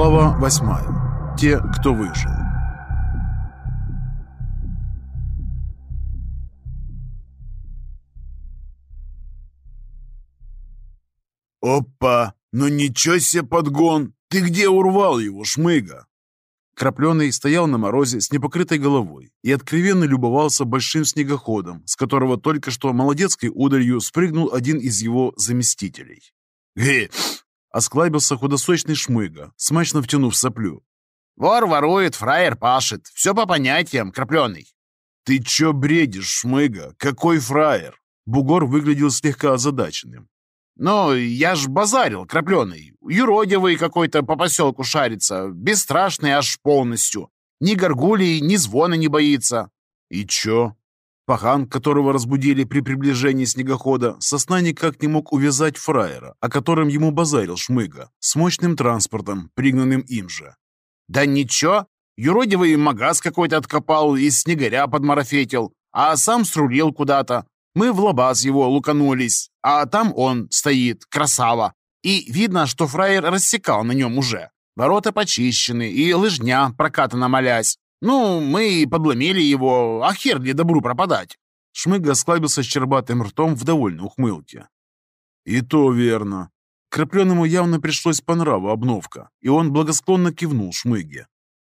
Глава восьмая. Те, кто выжил. «Опа! Ну ничего себе подгон! Ты где урвал его, шмыга?» Крапленый стоял на морозе с непокрытой головой и откровенно любовался большим снегоходом, с которого только что молодецкой ударью спрыгнул один из его заместителей. «Гэ!» — осклабился худосочный шмыга, смачно втянув соплю. «Вор ворует, фраер пашет. Все по понятиям, крапленый». «Ты чё бредишь, шмыга? Какой фраер?» Бугор выглядел слегка озадаченным. «Ну, я ж базарил, крапленый. Юродивый какой-то по поселку шарится, бесстрашный аж полностью. Ни горгулей, ни звона не боится». «И чё?» Пахан, которого разбудили при приближении снегохода, сосна никак не мог увязать фраера, о котором ему базарил Шмыга, с мощным транспортом, пригнанным им же. «Да ничего, юродивый магаз какой-то откопал, из снегаря подмарафетил, а сам срулил куда-то. Мы в лабаз его луканулись, а там он стоит, красава. И видно, что фраер рассекал на нем уже. Ворота почищены, и лыжня прокатана молясь. Ну, мы подломили его, а хер ли добру пропадать. Шмыга осклабился с чербатым ртом в довольной ухмылке. «И то верно. Крапленому явно пришлось по нраву обновка, и он благосклонно кивнул Шмыге.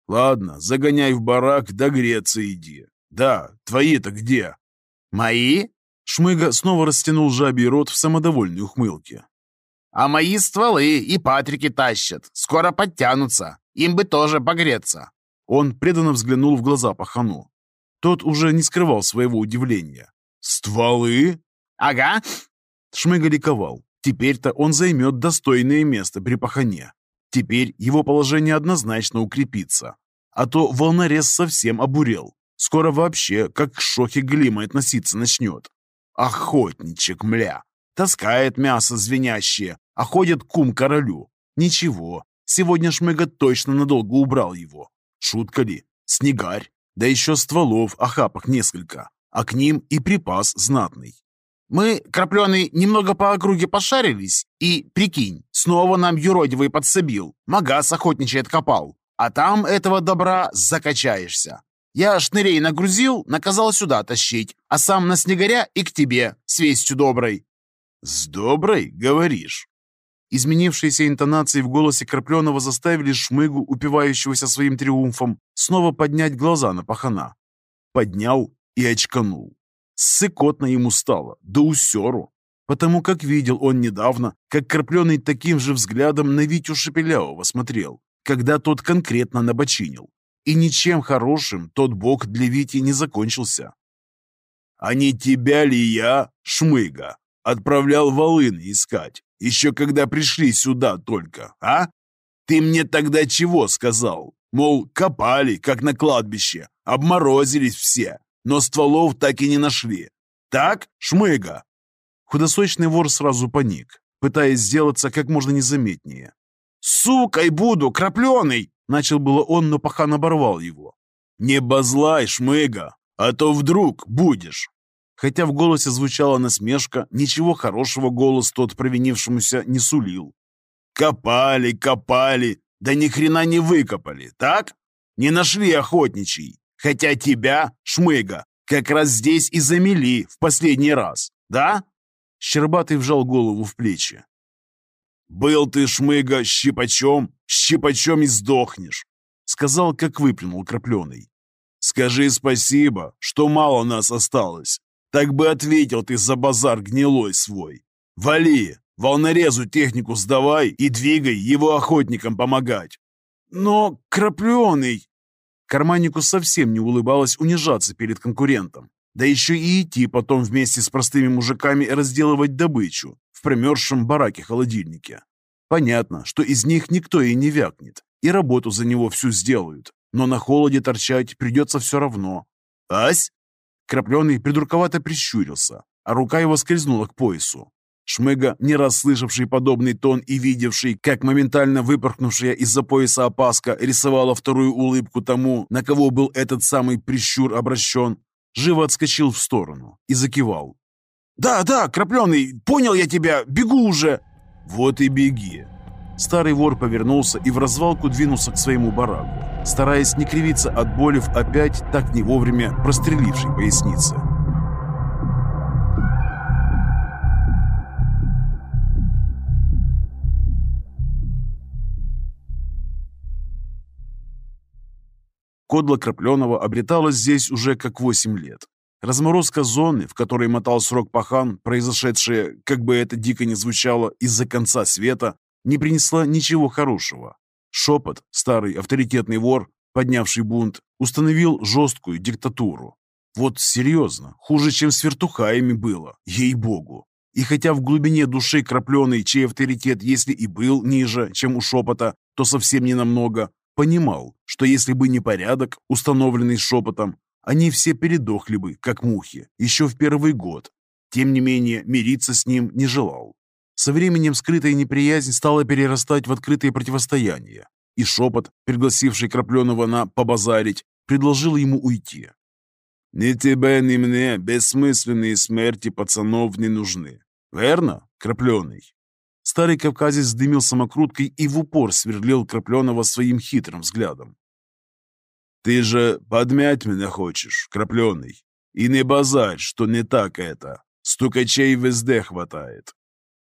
«Ладно, загоняй в барак, да греться иди. Да, твои-то где?» «Мои?» Шмыга снова растянул жабий рот в самодовольной ухмылке. «А мои стволы и патрики тащат. Скоро подтянутся. Им бы тоже погреться». Он преданно взглянул в глаза пахану. Тот уже не скрывал своего удивления. «Стволы?» «Ага». Шмыга ликовал. Теперь-то он займет достойное место при пахане. Теперь его положение однозначно укрепится. А то волнорез совсем обурел. Скоро вообще, как к шохе глимой относиться начнет. Охотничек, мля. Таскает мясо звенящее, а ходит кум королю. Ничего, сегодня Шмыга точно надолго убрал его. Шутка ли? Снегарь. Да еще стволов, охапок несколько. А к ним и припас знатный. Мы, крапленый, немного по округе пошарились, и, прикинь, снова нам юродивый подсобил, магаз охотничий откопал. А там этого добра закачаешься. Я шнырей нагрузил, наказал сюда тащить, а сам на снегаря и к тебе, с вестью доброй». «С доброй, говоришь?» Изменившиеся интонации в голосе Крапленого заставили Шмыгу, упивающегося своим триумфом, снова поднять глаза на пахана. Поднял и очканул. Ссыкотно ему стало, да усеру, потому как видел он недавно, как Крапленый таким же взглядом на Витю Шепелявого смотрел, когда тот конкретно набочинил. И ничем хорошим тот бог для Вити не закончился. «А не тебя ли я, Шмыга, отправлял волыны искать, еще когда пришли сюда только, а? Ты мне тогда чего сказал? Мол, копали, как на кладбище, обморозились все, но стволов так и не нашли. Так, Шмыга?» Худосочный вор сразу паник, пытаясь сделаться как можно незаметнее. «Сукой буду, крапленый!» Начал было он, но пахан оборвал его. «Не базлай, шмыга, а то вдруг будешь!» Хотя в голосе звучала насмешка, ничего хорошего голос тот провинившемуся не сулил. «Копали, копали, да ни хрена не выкопали, так? Не нашли охотничий, хотя тебя, шмыга, как раз здесь и замели в последний раз, да?» Щербатый вжал голову в плечи. «Был ты, шмыга, щипачом, щипачом и сдохнешь», — сказал, как выплюнул крапленый. «Скажи спасибо, что мало нас осталось. Так бы ответил ты за базар гнилой свой. Вали, волнорезу технику сдавай и двигай его охотникам помогать». «Но крапленый...» Карманнику совсем не улыбалось унижаться перед конкурентом. Да еще и идти потом вместе с простыми мужиками разделывать добычу в промерзшем бараке-холодильнике. Понятно, что из них никто и не вякнет, и работу за него всю сделают, но на холоде торчать придется все равно. «Ась!» Крапленый придурковато прищурился, а рука его скользнула к поясу. Шмыга, не раз слышавший подобный тон и видевший, как моментально выпорхнувшая из-за пояса опаска рисовала вторую улыбку тому, на кого был этот самый прищур обращен, живо отскочил в сторону и закивал. «Да, да, крапленый, понял я тебя, бегу уже!» «Вот и беги!» Старый вор повернулся и в развалку двинулся к своему бараку, стараясь не кривиться от боли в опять так не вовремя прострелившей пояснице. Кодло Крапленого обреталось здесь уже как 8 лет. Разморозка зоны, в которой мотал срок пахан, произошедшая, как бы это дико ни звучало, из-за конца света, не принесла ничего хорошего. Шепот, старый авторитетный вор, поднявший бунт, установил жесткую диктатуру. Вот серьезно, хуже, чем с вертухаями было, ей-богу. И хотя в глубине души крапленый, чей авторитет, если и был ниже, чем у шепота, то совсем не намного, Понимал, что если бы не порядок, установленный шепотом, они все передохли бы, как мухи, еще в первый год. Тем не менее, мириться с ним не желал. Со временем скрытая неприязнь стала перерастать в открытое противостояние, и шепот, пригласивший Крапленого на «побазарить», предложил ему уйти. «Ни тебе, ни мне бессмысленные смерти пацанов не нужны. Верно, Крапленый?» Старый кавказец дымил самокруткой и в упор сверлил Крапленого своим хитрым взглядом. «Ты же подмять меня хочешь, Крапленый, и не базарь, что не так это. Стукачей везде хватает.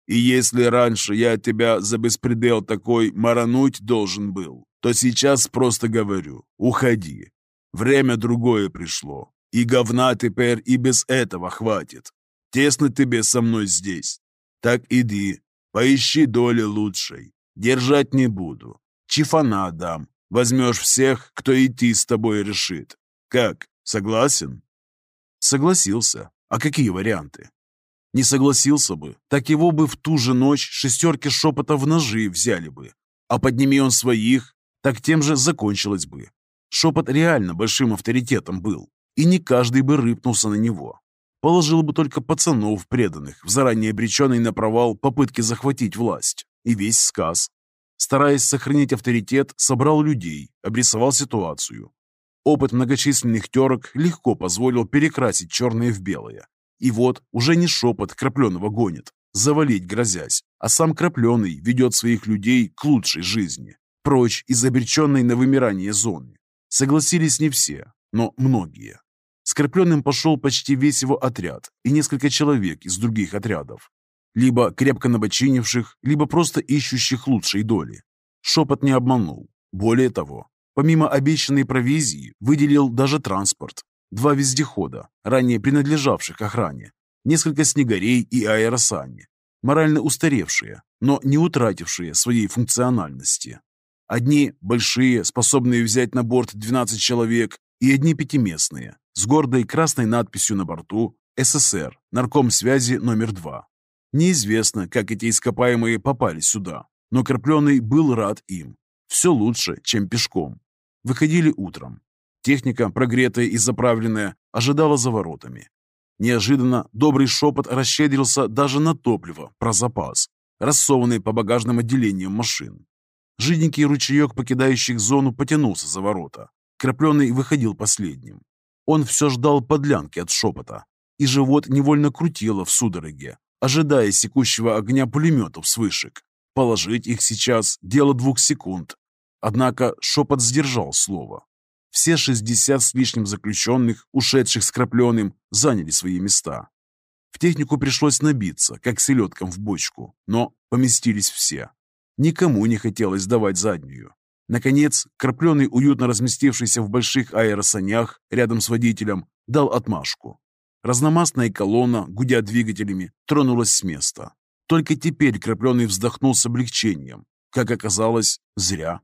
И если раньше я тебя за беспредел такой марануть должен был, то сейчас просто говорю, уходи. Время другое пришло, и говна теперь и без этого хватит. Тесно тебе со мной здесь. Так иди, Поищи доли лучшей. Держать не буду. Чифана дам. Возьмешь всех, кто идти с тобой решит. Как, согласен?» Согласился. А какие варианты? Не согласился бы, так его бы в ту же ночь шестерки шепота в ножи взяли бы. А подними он своих, так тем же закончилось бы. Шепот реально большим авторитетом был, и не каждый бы рыпнулся на него. Положил бы только пацанов преданных в заранее обреченной на провал попытки захватить власть. И весь сказ. Стараясь сохранить авторитет, собрал людей, обрисовал ситуацию. Опыт многочисленных терок легко позволил перекрасить черное в белое. И вот уже не шепот крапленого гонит, завалить грозясь, а сам крапленый ведет своих людей к лучшей жизни, прочь из обреченной на вымирание зоны. Согласились не все, но многие. Скорпленным пошел почти весь его отряд и несколько человек из других отрядов, либо крепко набочинивших, либо просто ищущих лучшей доли. Шепот не обманул. Более того, помимо обещанной провизии, выделил даже транспорт. Два вездехода, ранее принадлежавших охране, несколько снегарей и аэросани, морально устаревшие, но не утратившие своей функциональности. Одни большие, способные взять на борт 12 человек, и одни пятиместные, с гордой красной надписью на борту «СССР, нарком связи номер два». Неизвестно, как эти ископаемые попали сюда, но Крапленый был рад им. Все лучше, чем пешком. Выходили утром. Техника, прогретая и заправленная, ожидала за воротами. Неожиданно добрый шепот расщедрился даже на топливо про запас, рассованный по багажным отделениям машин. Жиденький ручеек покидающих зону потянулся за ворота. Крапленый выходил последним. Он все ждал подлянки от шепота, и живот невольно крутило в судороге, ожидая секущего огня пулеметов с вышек. Положить их сейчас – дело двух секунд. Однако шепот сдержал слово. Все 60 с лишним заключенных, ушедших с крапленым, заняли свои места. В технику пришлось набиться, как селедкам в бочку, но поместились все. Никому не хотелось давать заднюю. Наконец, крапленый, уютно разместившийся в больших аэросанях рядом с водителем, дал отмашку. Разномастная колонна, гудя двигателями, тронулась с места. Только теперь крапленый вздохнул с облегчением. Как оказалось, зря.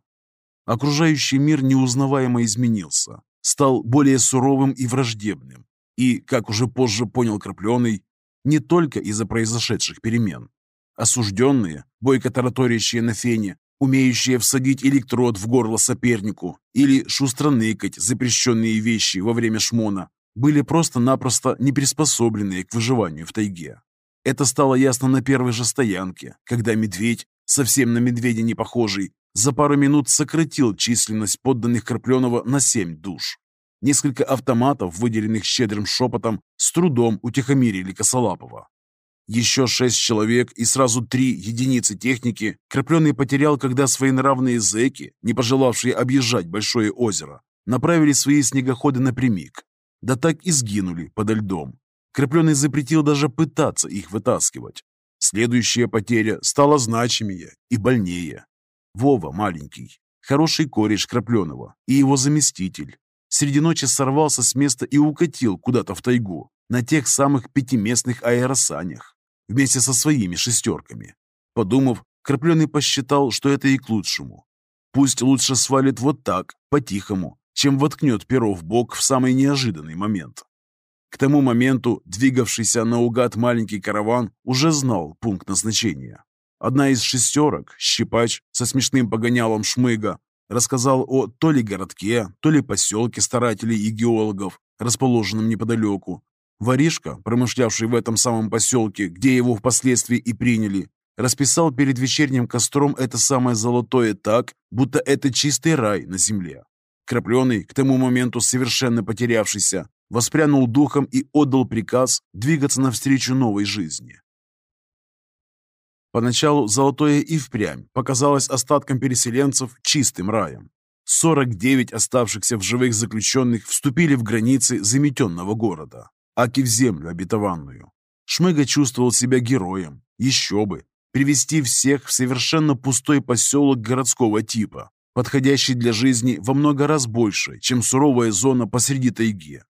Окружающий мир неузнаваемо изменился, стал более суровым и враждебным. И, как уже позже понял крапленый, не только из-за произошедших перемен. Осужденные, бойко тараторящие на фене, умеющие всадить электрод в горло сопернику или шустро ныкать запрещенные вещи во время шмона, были просто-напросто не приспособленные к выживанию в тайге. Это стало ясно на первой же стоянке, когда медведь, совсем на медведя не похожий, за пару минут сократил численность подданных Крапленова на семь душ. Несколько автоматов, выделенных щедрым шепотом, с трудом утихомирили Косолапова. Еще шесть человек и сразу три единицы техники Крапленый потерял, когда своенравные зэки, не пожелавшие объезжать большое озеро, направили свои снегоходы напрямик. Да так и сгинули подо льдом. Крапленый запретил даже пытаться их вытаскивать. Следующая потеря стала значимее и больнее. Вова маленький, хороший кореш Крапленого и его заместитель. Среди ночи сорвался с места и укатил куда-то в тайгу, на тех самых пятиместных аэросанях вместе со своими шестерками. Подумав, Крапленый посчитал, что это и к лучшему. Пусть лучше свалит вот так, по-тихому, чем воткнет перо в бок в самый неожиданный момент. К тому моменту двигавшийся наугад маленький караван уже знал пункт назначения. Одна из шестерок, щипач со смешным погонялом шмыга, рассказал о то ли городке, то ли поселке старателей и геологов, расположенном неподалеку, Воришка, промышлявший в этом самом поселке, где его впоследствии и приняли, расписал перед вечерним костром это самое золотое так, будто это чистый рай на земле. Крапленый, к тому моменту совершенно потерявшийся, воспрянул духом и отдал приказ двигаться навстречу новой жизни. Поначалу золотое и впрямь показалось остаткам переселенцев чистым раем. 49 оставшихся в живых заключенных вступили в границы заметенного города аки в землю обетованную. Шмыга чувствовал себя героем. Еще бы. Привести всех в совершенно пустой поселок городского типа, подходящий для жизни во много раз больше, чем суровая зона посреди тайги.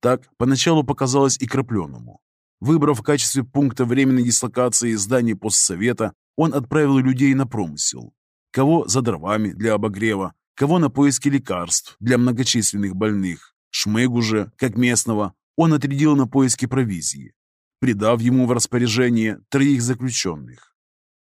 Так поначалу показалось и Крапленому. Выбрав в качестве пункта временной дислокации здание постсовета, он отправил людей на промысел. Кого за дровами для обогрева, кого на поиски лекарств для многочисленных больных. Шмыгу же, как местного, он отрядил на поиски провизии, придав ему в распоряжение троих заключенных.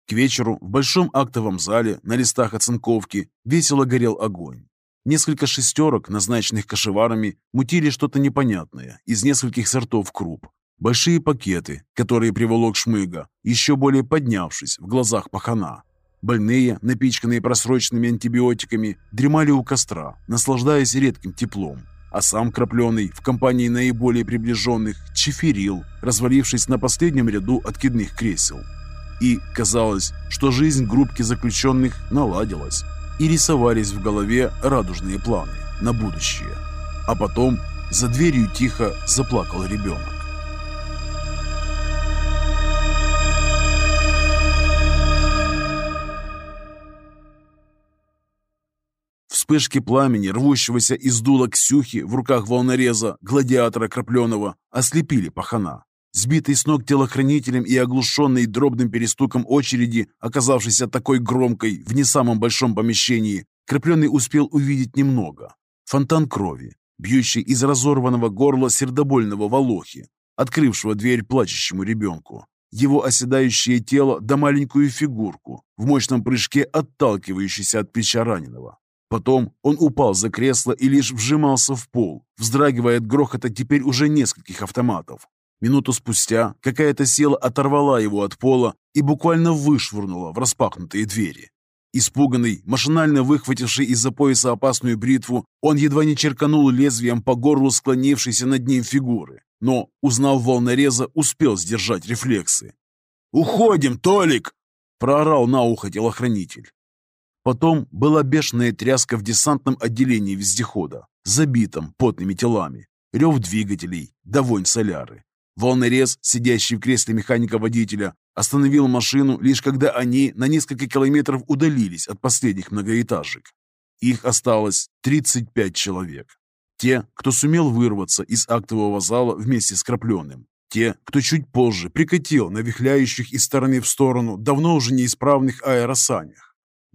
К вечеру в большом актовом зале на листах оцинковки весело горел огонь. Несколько шестерок, назначенных кошеварами, мутили что-то непонятное из нескольких сортов круп. Большие пакеты, которые приволок Шмыга, еще более поднявшись в глазах пахана. Больные, напичканные просроченными антибиотиками, дремали у костра, наслаждаясь редким теплом а сам Крапленый в компании наиболее приближенных чеферил, развалившись на последнем ряду откидных кресел. И казалось, что жизнь группки заключенных наладилась, и рисовались в голове радужные планы на будущее. А потом за дверью тихо заплакал ребенок. Вспышки пламени, рвущегося из дула Ксюхи в руках волнореза, гладиатора Крапленого, ослепили пахана. Сбитый с ног телохранителем и оглушенный дробным перестуком очереди, оказавшейся такой громкой в не самом большом помещении, Крапленый успел увидеть немного. Фонтан крови, бьющий из разорванного горла сердобольного волохи, открывшего дверь плачущему ребенку. Его оседающее тело да маленькую фигурку, в мощном прыжке отталкивающейся от плеча раненого. Потом он упал за кресло и лишь вжимался в пол, вздрагивая от грохота теперь уже нескольких автоматов. Минуту спустя какая-то сила оторвала его от пола и буквально вышвырнула в распахнутые двери. Испуганный, машинально выхвативший из-за пояса опасную бритву, он едва не черканул лезвием по горлу склонившейся над ним фигуры, но, узнав волнореза, успел сдержать рефлексы. «Уходим, Толик!» – проорал на ухо телохранитель. Потом была бешеная тряска в десантном отделении вездехода, забитом потными телами, рев двигателей, да соляры. Волнорез, сидящий в кресле механика-водителя, остановил машину лишь когда они на несколько километров удалились от последних многоэтажек. Их осталось 35 человек. Те, кто сумел вырваться из актового зала вместе с Крапленым. Те, кто чуть позже прикатил на вихляющих из стороны в сторону давно уже неисправных аэросанях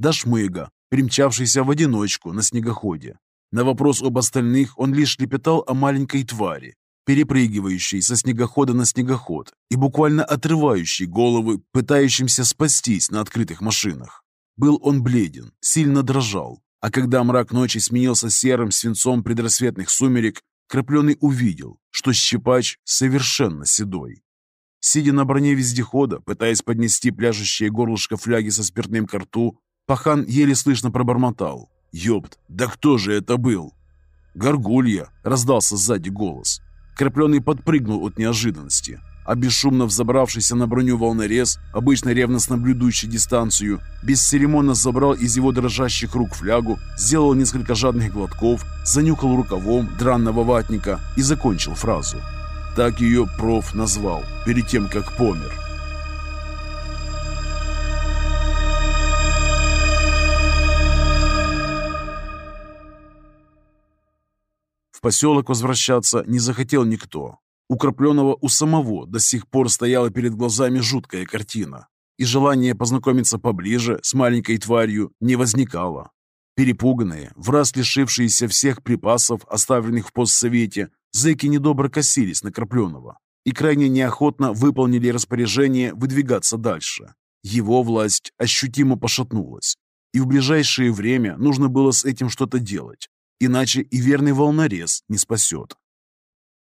до Шмыга, примчавшийся в одиночку на снегоходе. На вопрос об остальных он лишь лепетал о маленькой твари, перепрыгивающей со снегохода на снегоход и буквально отрывающей головы, пытающимся спастись на открытых машинах. Был он бледен, сильно дрожал, а когда мрак ночи сменился серым свинцом предрассветных сумерек, Крапленый увидел, что щипач совершенно седой. Сидя на броне вездехода, пытаясь поднести пляжущее горлышко фляги со спиртным к рту, Пахан еле слышно пробормотал. «Ёпт, да кто же это был?» «Горгулья!» — раздался сзади голос. Крепленный подпрыгнул от неожиданности. а бесшумно взобравшийся на броню волнорез, обычно ревностно блюдущий дистанцию, бесцеремонно забрал из его дрожащих рук флягу, сделал несколько жадных глотков, занюхал рукавом дранного ватника и закончил фразу. Так ее проф назвал, перед тем, как помер. В поселок возвращаться не захотел никто. У Крапленого у самого до сих пор стояла перед глазами жуткая картина, и желание познакомиться поближе с маленькой тварью не возникало. Перепуганные, в раз лишившиеся всех припасов, оставленных в постсовете, зэки недобро косились на Крапленого и крайне неохотно выполнили распоряжение выдвигаться дальше. Его власть ощутимо пошатнулась, и в ближайшее время нужно было с этим что-то делать, иначе и верный волнорез не спасет.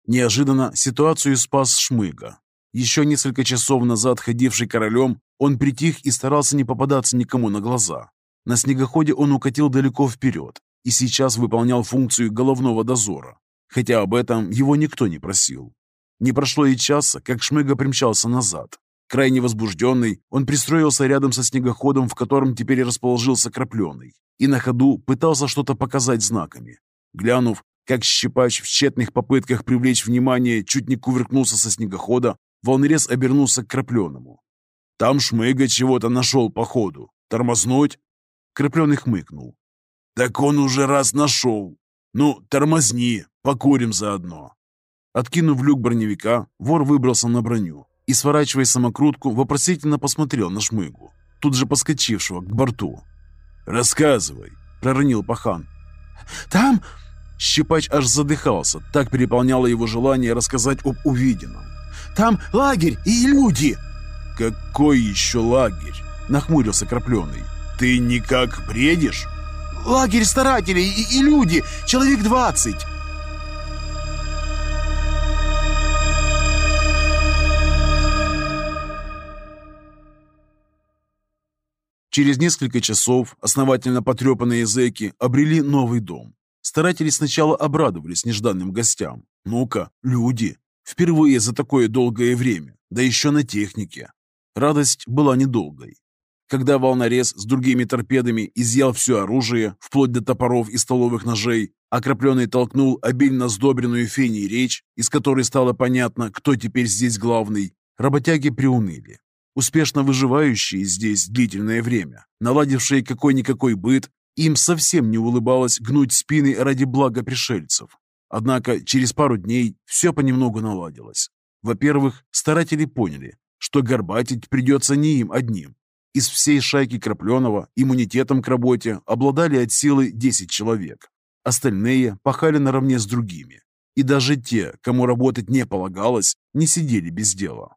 Неожиданно ситуацию спас Шмыга. Еще несколько часов назад ходивший королем, он притих и старался не попадаться никому на глаза. На снегоходе он укатил далеко вперед и сейчас выполнял функцию головного дозора, хотя об этом его никто не просил. Не прошло и часа, как Шмыга примчался назад. Крайне возбужденный, он пристроился рядом со снегоходом, в котором теперь расположился крапленый, и на ходу пытался что-то показать знаками. Глянув, как щипач в тщетных попытках привлечь внимание чуть не кувыркнулся со снегохода, волнорез обернулся к крапленому. «Там Шмыга чего-то нашел, походу. Тормознуть?» Крапленый хмыкнул. «Так он уже раз нашел. Ну, тормозни, покурим заодно». Откинув люк броневика, вор выбрался на броню и, сворачивая самокрутку, вопросительно посмотрел на Шмыгу, тут же подскочившего к борту. «Рассказывай», — проронил пахан. «Там...» Щипач аж задыхался, так переполняло его желание рассказать об увиденном. «Там лагерь и люди!» «Какой еще лагерь?» — нахмурился Крапленый. «Ты никак бредишь?» «Лагерь старателей и, и люди! Человек двадцать!» Через несколько часов основательно потрепанные зэки обрели новый дом. Старатели сначала обрадовались нежданным гостям. Ну-ка, люди! Впервые за такое долгое время, да еще на технике. Радость была недолгой. Когда волнорез с другими торпедами изъял все оружие, вплоть до топоров и столовых ножей, окропленный толкнул обильно сдобренную феней речь, из которой стало понятно, кто теперь здесь главный, работяги приуныли успешно выживающие здесь длительное время, наладившие какой-никакой быт, им совсем не улыбалось гнуть спины ради блага пришельцев. Однако через пару дней все понемногу наладилось. Во-первых, старатели поняли, что горбатить придется не им одним. Из всей шайки Крапленова иммунитетом к работе обладали от силы 10 человек. Остальные пахали наравне с другими. И даже те, кому работать не полагалось, не сидели без дела.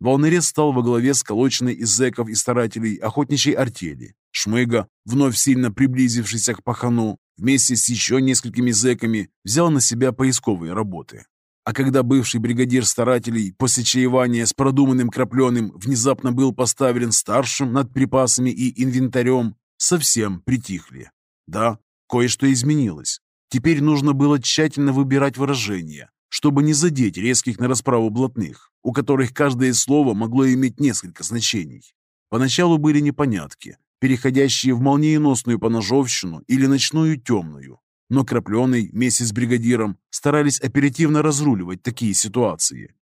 Волнорез стал во главе сколоченной из зэков и старателей охотничьей артели. Шмыга, вновь сильно приблизившийся к пахану, вместе с еще несколькими зэками, взял на себя поисковые работы. А когда бывший бригадир старателей после чаевания с продуманным крапленым внезапно был поставлен старшим над припасами и инвентарем, совсем притихли. Да, кое-что изменилось. Теперь нужно было тщательно выбирать выражения, чтобы не задеть резких на расправу блатных, у которых каждое слово могло иметь несколько значений. Поначалу были непонятки, переходящие в молниеносную поножовщину или ночную темную, но Крапленый вместе с бригадиром старались оперативно разруливать такие ситуации.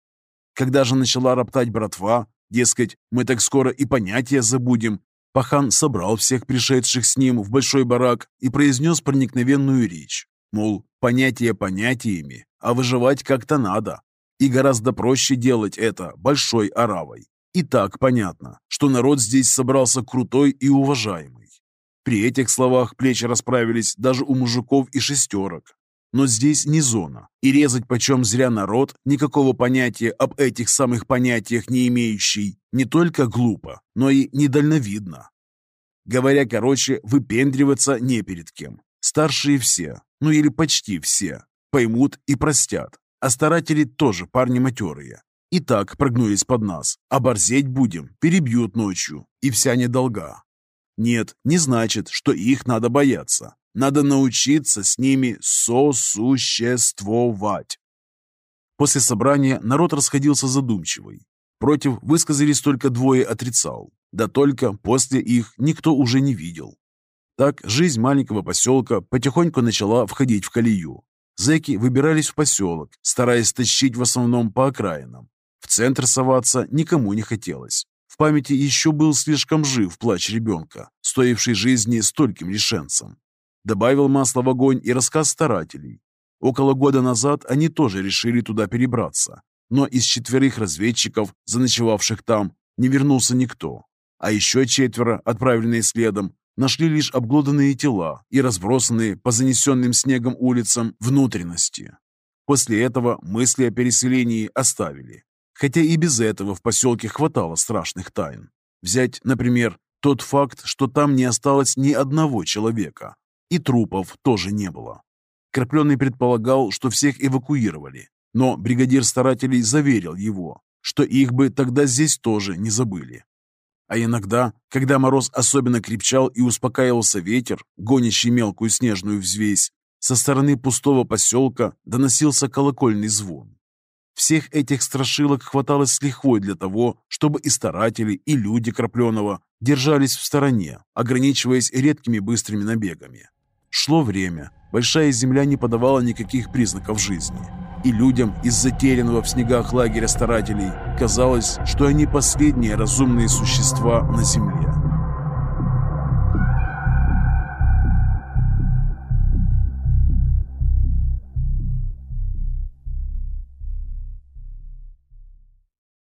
Когда же начала роптать братва, дескать, мы так скоро и понятия забудем, Пахан собрал всех пришедших с ним в большой барак и произнес проникновенную речь. Мол, понятия понятиями, а выживать как-то надо. И гораздо проще делать это большой оравой. И так понятно, что народ здесь собрался крутой и уважаемый. При этих словах плечи расправились даже у мужиков и шестерок. Но здесь не зона, и резать почем зря народ, никакого понятия об этих самых понятиях не имеющий, не только глупо, но и недальновидно. Говоря короче, выпендриваться не перед кем. Старшие все, ну или почти все, поймут и простят. А старатели тоже парни матерые. И так прогнулись под нас. А борзеть будем, перебьют ночью. И вся недолга. Нет, не значит, что их надо бояться. Надо научиться с ними сосуществовать. После собрания народ расходился задумчивый. Против высказались только двое отрицал. Да только после их никто уже не видел. Так жизнь маленького поселка потихоньку начала входить в колею. Зэки выбирались в поселок, стараясь тащить в основном по окраинам. В центр соваться никому не хотелось. В памяти еще был слишком жив плач ребенка, стоивший жизни стольким лишенцам. Добавил масло в огонь и рассказ старателей. Около года назад они тоже решили туда перебраться, но из четверых разведчиков, заночевавших там, не вернулся никто. А еще четверо, отправленные следом, нашли лишь обглоданные тела и разбросанные по занесенным снегом улицам внутренности. После этого мысли о переселении оставили. Хотя и без этого в поселке хватало страшных тайн. Взять, например, тот факт, что там не осталось ни одного человека, и трупов тоже не было. Крапленый предполагал, что всех эвакуировали, но бригадир старателей заверил его, что их бы тогда здесь тоже не забыли. А иногда, когда мороз особенно крепчал и успокаивался ветер, гонящий мелкую снежную взвесь, со стороны пустого поселка доносился колокольный звон. Всех этих страшилок хватало с лихвой для того, чтобы и старатели, и люди Крапленого держались в стороне, ограничиваясь редкими быстрыми набегами. Шло время, большая земля не подавала никаких признаков жизни. И людям из затерянного в снегах лагеря старателей казалось, что они последние разумные существа на земле.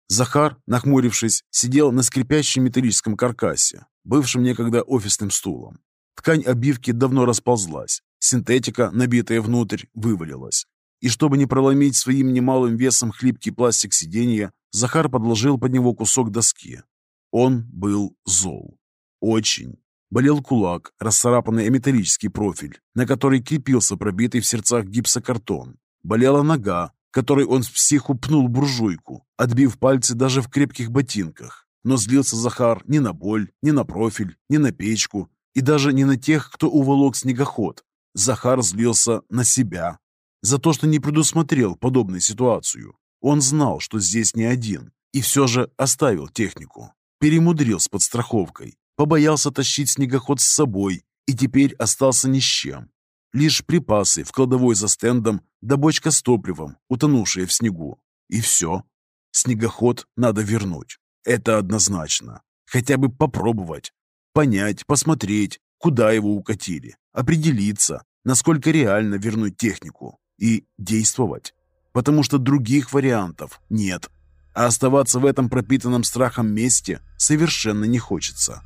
Захар, нахмурившись, сидел на скрипящем металлическом каркасе, бывшем некогда офисным стулом. Ткань обивки давно расползлась, синтетика, набитая внутрь, вывалилась. И чтобы не проломить своим немалым весом хлипкий пластик сиденья, Захар подложил под него кусок доски. Он был зол. Очень. Болел кулак, расцарапанный металлический профиль, на который крепился пробитый в сердцах гипсокартон. Болела нога, которой он с психу пнул буржуйку, отбив пальцы даже в крепких ботинках. Но злился Захар не на боль, не на профиль, не на печку и даже не на тех, кто уволок снегоход. Захар злился на себя. За то, что не предусмотрел подобную ситуацию. Он знал, что здесь не один, и все же оставил технику. Перемудрил с подстраховкой, побоялся тащить снегоход с собой и теперь остался ни с чем. Лишь припасы в кладовой за стендом да бочка с топливом, утонувшие в снегу. И все. Снегоход надо вернуть. Это однозначно. Хотя бы попробовать. Понять, посмотреть, куда его укатили. Определиться, насколько реально вернуть технику. И действовать. Потому что других вариантов нет. А оставаться в этом пропитанном страхом месте совершенно не хочется.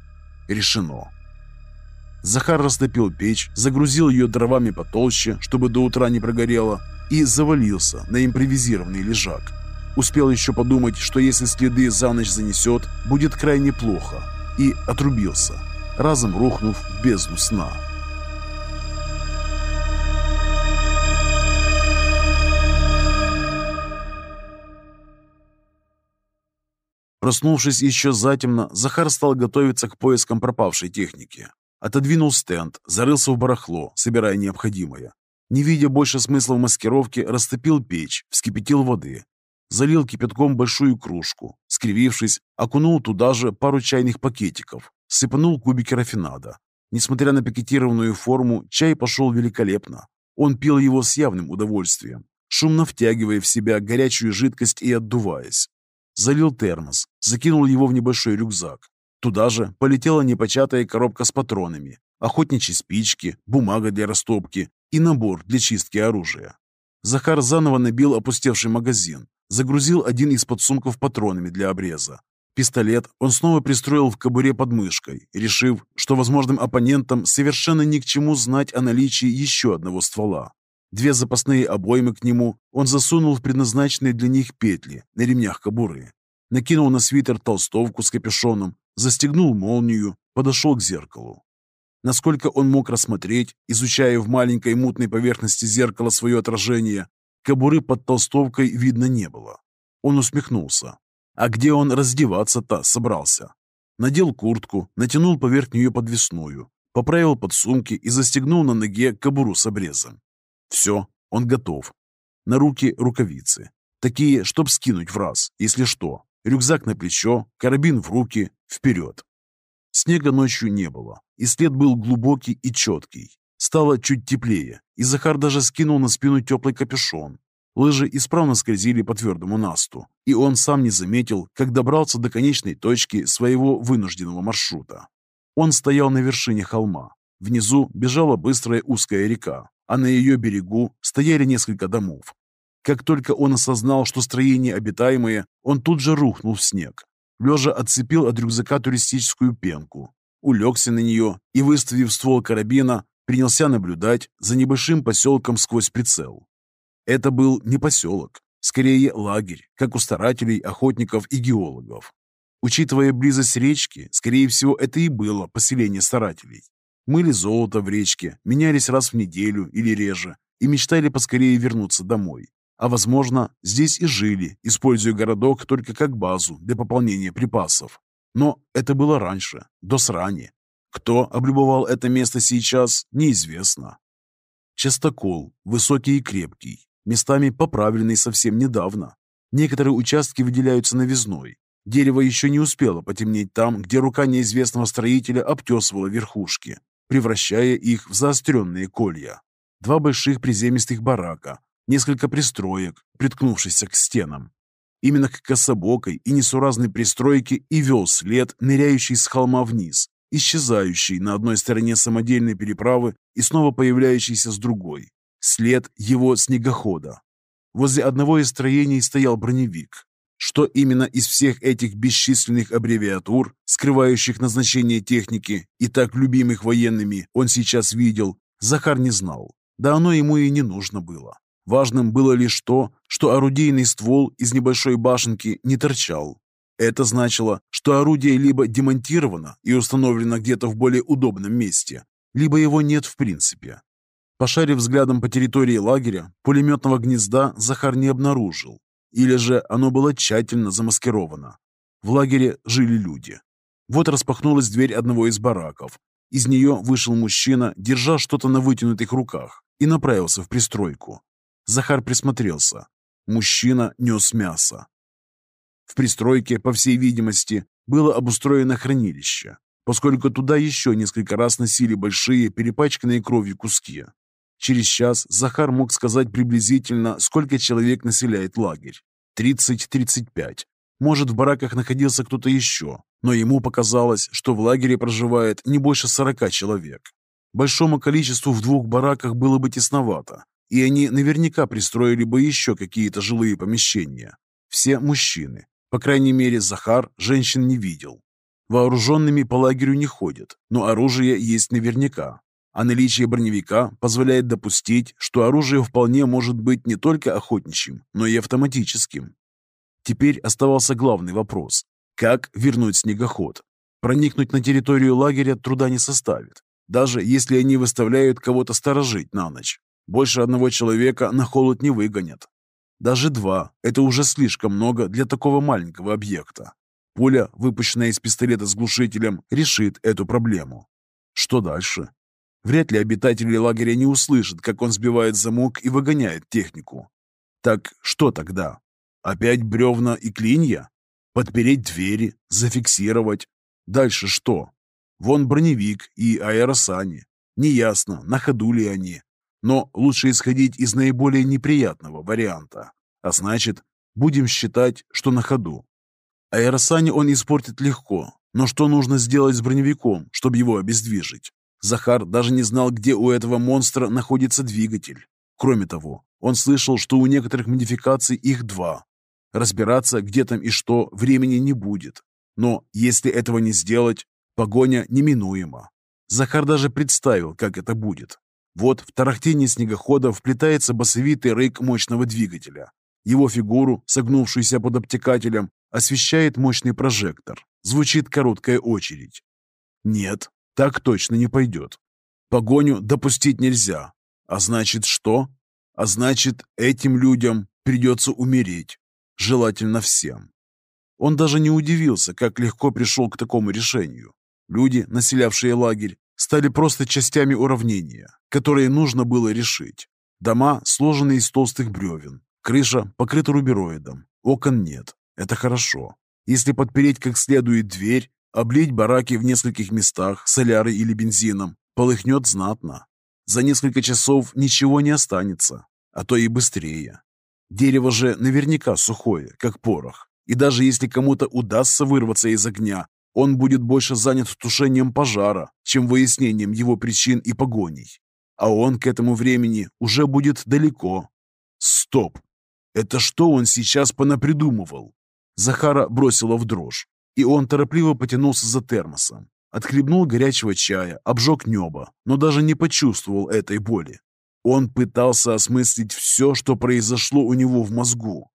Решено. Захар растопил печь, загрузил ее дровами потолще, чтобы до утра не прогорело, и завалился на импровизированный лежак. Успел еще подумать, что если следы за ночь занесет, будет крайне плохо, и отрубился, разом рухнув в бездну сна. Проснувшись еще затемно, Захар стал готовиться к поискам пропавшей техники. Отодвинул стенд, зарылся в барахло, собирая необходимое. Не видя больше смысла в маскировке, растопил печь, вскипятил воды. Залил кипятком большую кружку. Скривившись, окунул туда же пару чайных пакетиков. Сыпанул кубики рафинада. Несмотря на пакетированную форму, чай пошел великолепно. Он пил его с явным удовольствием, шумно втягивая в себя горячую жидкость и отдуваясь. Залил термос, закинул его в небольшой рюкзак. Туда же полетела непочатая коробка с патронами, охотничьи спички, бумага для растопки и набор для чистки оружия. Захар заново набил опустевший магазин, загрузил один из подсумков патронами для обреза. Пистолет он снова пристроил в кобуре под мышкой, решив, что возможным оппонентам совершенно ни к чему знать о наличии еще одного ствола. Две запасные обоймы к нему он засунул в предназначенные для них петли на ремнях кобуры. Накинул на свитер толстовку с капюшоном, застегнул молнию, подошел к зеркалу. Насколько он мог рассмотреть, изучая в маленькой мутной поверхности зеркала свое отражение, кобуры под толстовкой видно не было. Он усмехнулся. А где он раздеваться-то собрался? Надел куртку, натянул поверх нее подвесную, поправил подсумки и застегнул на ноге кобуру с обрезом. Все, он готов. На руки рукавицы. Такие, чтоб скинуть в раз, если что. Рюкзак на плечо, карабин в руки, вперед. Снега ночью не было, и след был глубокий и четкий. Стало чуть теплее, и Захар даже скинул на спину теплый капюшон. Лыжи исправно скользили по твердому насту, и он сам не заметил, как добрался до конечной точки своего вынужденного маршрута. Он стоял на вершине холма. Внизу бежала быстрая узкая река, а на ее берегу стояли несколько домов. Как только он осознал, что строение обитаемое, он тут же рухнул в снег. Лежа отцепил от рюкзака туристическую пенку, улегся на нее и, выставив ствол карабина, принялся наблюдать за небольшим поселком сквозь прицел. Это был не поселок, скорее лагерь, как у старателей, охотников и геологов. Учитывая близость речки, скорее всего, это и было поселение старателей. Мыли золото в речке, менялись раз в неделю или реже и мечтали поскорее вернуться домой. А возможно, здесь и жили, используя городок только как базу для пополнения припасов. Но это было раньше, до срани. Кто облюбовал это место сейчас, неизвестно. Частокол, высокий и крепкий, местами поправленный совсем недавно. Некоторые участки выделяются новизной. Дерево еще не успело потемнеть там, где рука неизвестного строителя обтесывала верхушки, превращая их в заостренные колья. Два больших приземистых барака, несколько пристроек, приткнувшихся к стенам. Именно к кособокой и несуразной пристройке и вел след, ныряющий с холма вниз, исчезающий на одной стороне самодельной переправы и снова появляющийся с другой. След его снегохода. Возле одного из строений стоял броневик. Что именно из всех этих бесчисленных аббревиатур, скрывающих назначение техники и так любимых военными, он сейчас видел, Захар не знал. Да оно ему и не нужно было. Важным было лишь то, что орудийный ствол из небольшой башенки не торчал. Это значило, что орудие либо демонтировано и установлено где-то в более удобном месте, либо его нет в принципе. Пошарив взглядом по территории лагеря, пулеметного гнезда Захар не обнаружил. Или же оно было тщательно замаскировано. В лагере жили люди. Вот распахнулась дверь одного из бараков. Из нее вышел мужчина, держа что-то на вытянутых руках, и направился в пристройку. Захар присмотрелся. Мужчина нес мясо. В пристройке, по всей видимости, было обустроено хранилище, поскольку туда еще несколько раз носили большие, перепачканные кровью куски. Через час Захар мог сказать приблизительно, сколько человек населяет лагерь. 30-35. Может, в бараках находился кто-то еще, но ему показалось, что в лагере проживает не больше 40 человек. Большому количеству в двух бараках было бы тесновато, и они наверняка пристроили бы еще какие-то жилые помещения. Все мужчины. По крайней мере, Захар женщин не видел. Вооруженными по лагерю не ходят, но оружие есть наверняка. А наличие броневика позволяет допустить, что оружие вполне может быть не только охотничьим, но и автоматическим. Теперь оставался главный вопрос – как вернуть снегоход? Проникнуть на территорию лагеря труда не составит, даже если они выставляют кого-то сторожить на ночь. Больше одного человека на холод не выгонят. Даже два – это уже слишком много для такого маленького объекта. Пуля, выпущенная из пистолета с глушителем, решит эту проблему. Что дальше? Вряд ли обитатели лагеря не услышат, как он сбивает замок и выгоняет технику. Так что тогда? Опять бревна и клинья? Подпереть двери, зафиксировать? Дальше что? Вон броневик и аэросани. Неясно, на ходу ли они. Но лучше исходить из наиболее неприятного варианта. А значит, будем считать, что на ходу. Аэросани он испортит легко, но что нужно сделать с броневиком, чтобы его обездвижить? Захар даже не знал, где у этого монстра находится двигатель. Кроме того, он слышал, что у некоторых модификаций их два. Разбираться, где там и что, времени не будет. Но если этого не сделать, погоня неминуема. Захар даже представил, как это будет. Вот в тарахтении снегохода вплетается басовитый рык мощного двигателя. Его фигуру, согнувшуюся под обтекателем, освещает мощный прожектор. Звучит короткая очередь. Нет, так точно не пойдет. Погоню допустить нельзя. А значит что? А значит, этим людям придется умереть. Желательно всем. Он даже не удивился, как легко пришел к такому решению. Люди, населявшие лагерь, стали просто частями уравнения, которые нужно было решить. Дома сложены из толстых бревен, Крыша покрыта рубероидом, окон нет. Это хорошо. Если подпереть как следует дверь, облить бараки в нескольких местах солярой или бензином, полыхнет знатно. За несколько часов ничего не останется, а то и быстрее. Дерево же наверняка сухое, как порох. И даже если кому-то удастся вырваться из огня, он будет больше занят тушением пожара, чем выяснением его причин и погоней. А он к этому времени уже будет далеко. Стоп! Это что он сейчас понапридумывал? Захара бросила в дрожь, и он торопливо потянулся за термосом. Отхлебнул горячего чая, обжег небо, но даже не почувствовал этой боли. Он пытался осмыслить все, что произошло у него в мозгу.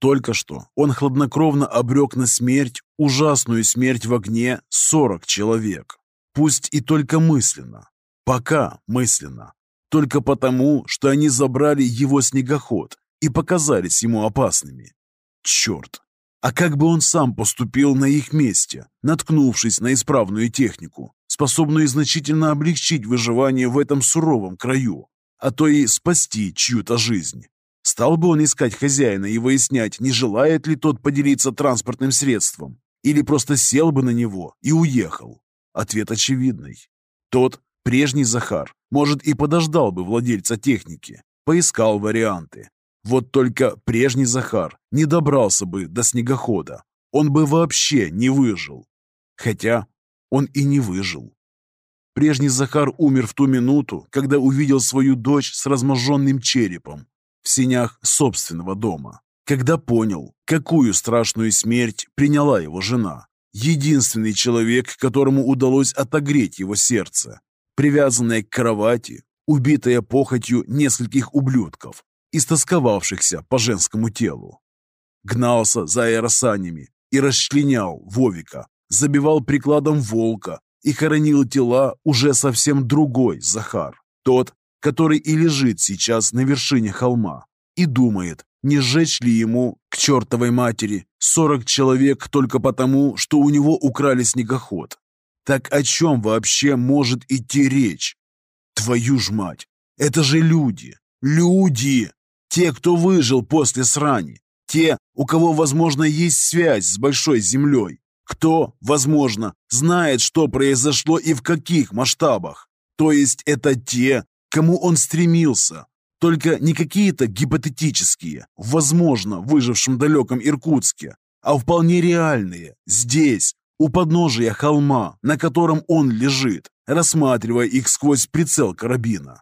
Только что он хладнокровно обрек на смерть, ужасную смерть в огне, 40 человек. Пусть и только мысленно. Пока мысленно. Только потому, что они забрали его снегоход и показались ему опасными. Черт! А как бы он сам поступил на их месте, наткнувшись на исправную технику, способную значительно облегчить выживание в этом суровом краю, а то и спасти чью-то жизнь? Стал бы он искать хозяина и выяснять, не желает ли тот поделиться транспортным средством, или просто сел бы на него и уехал? Ответ очевидный. Тот, прежний Захар, может и подождал бы владельца техники, поискал варианты, вот только прежний Захар не добрался бы до снегохода. Он бы вообще не выжил. Хотя он и не выжил. Прежний Захар умер в ту минуту, когда увидел свою дочь с разможженным черепом в синях собственного дома. Когда понял, какую страшную смерть приняла его жена. Единственный человек, которому удалось отогреть его сердце. Привязанное к кровати, убитая похотью нескольких ублюдков, истосковавшихся по женскому телу. Гнался за аэросанями и расчленял Вовика, забивал прикладом волка и хоронил тела уже совсем другой Захар, тот, который и лежит сейчас на вершине холма и думает, не сжечь ли ему, к чертовой матери, сорок человек только потому, что у него украли снегоход. Так о чем вообще может идти речь? Твою ж мать, это же люди, люди! Те, кто выжил после срани. Те, у кого, возможно, есть связь с Большой Землей. Кто, возможно, знает, что произошло и в каких масштабах. То есть это те, кому он стремился. Только не какие-то гипотетические, возможно, выжившем далеком Иркутске, а вполне реальные, здесь, у подножия холма, на котором он лежит, рассматривая их сквозь прицел карабина.